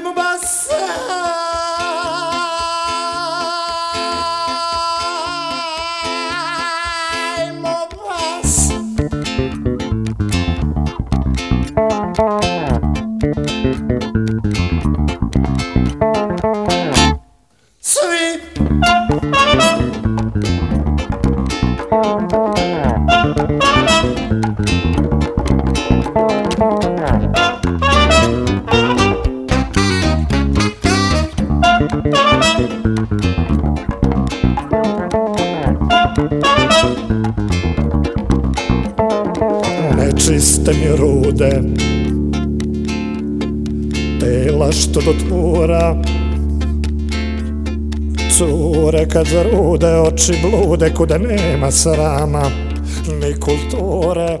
Mombasa! Nečiste mi rude. Tela što do tvora. Cure kad zarude oči blude Kude nema srama Ni kulture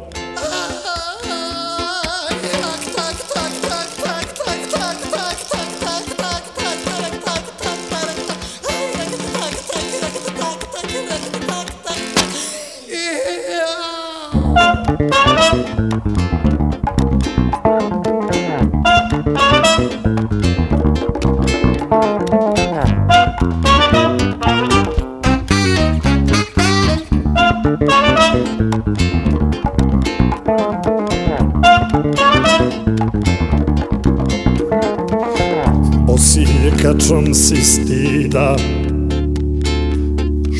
Bosiljkačom si stida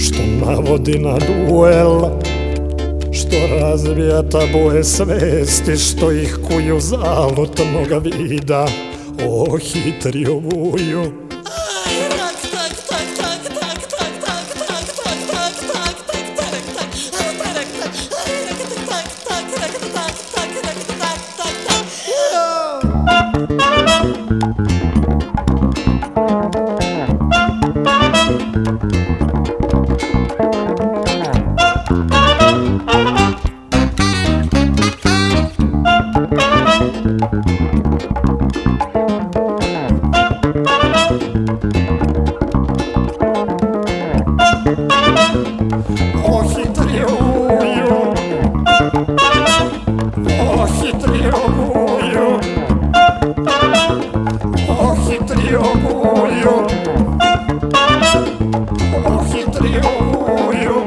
Što navodi na duel Što razbija tabue svesti Što ih kuju zalutnoga vida O hitriju vuju хитрі обою, хитрі обою.